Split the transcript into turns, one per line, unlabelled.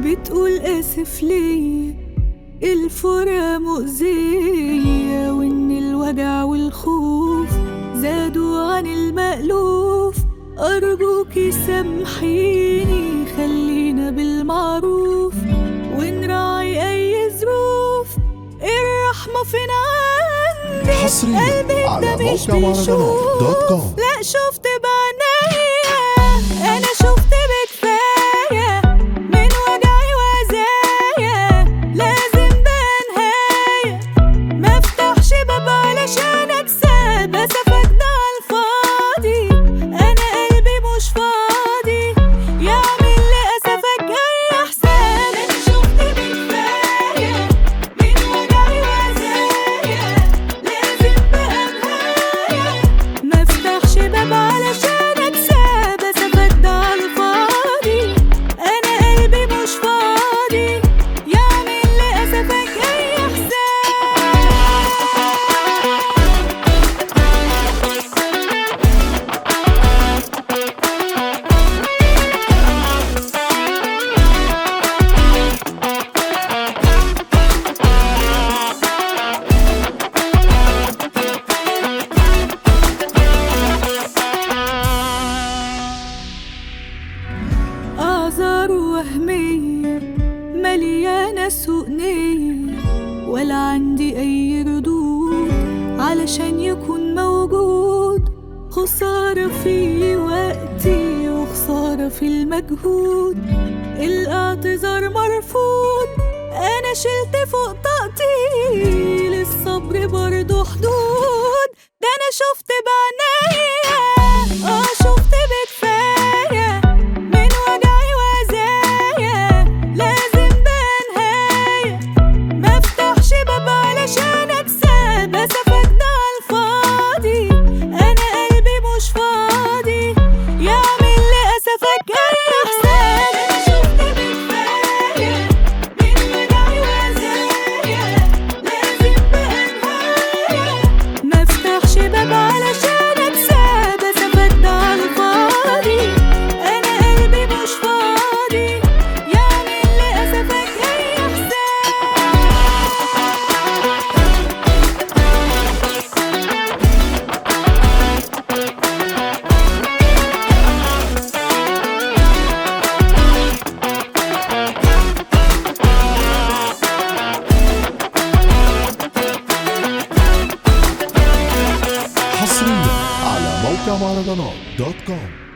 بتقول آسف ليا الفرقة مؤذية وإن الوجع والخوف زادوا عن المألوف. أرجوكي سامحيني خلينا بالمعروف. ونراعي أي ظروف الرحمة فين عندك
حصرياً
قلبي
على
ده مش بيشوف. لا شفت مليانة سوء نية ولا عندي أي ردود علشان يكون موجود. خسارة في وقتي وخسارة في المجهود. الاعتذار مرفوض أنا شلت فوق طاقتي. للصبر برضو حدود ده أنا شفت بعناية.
حصريا